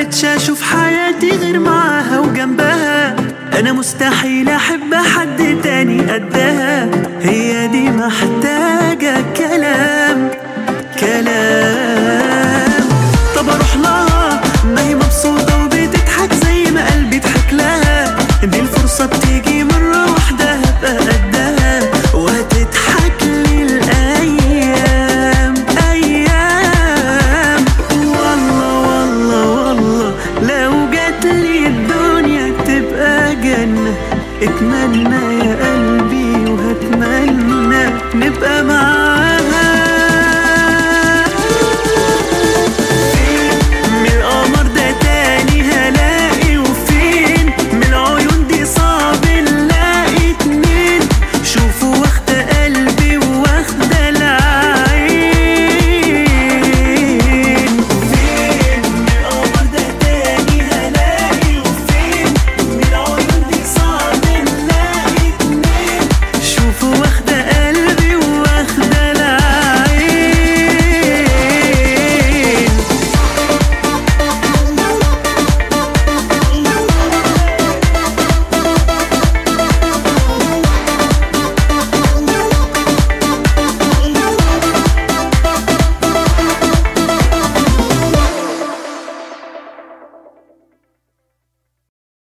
بقتش أشوف حياتي غير معاها وجنبها. أنا مستحيل أحب حد تاني قدها. هي دي محتاجة كلام كلام. طب أروح لها؟ ما هي مبسوطة وبتضحك زي ما قلبي ضحك لها. دي الفرصة بتيجي مرة تبقى جنة اتمنى يا قلبي وهتمنى نبقى معاك.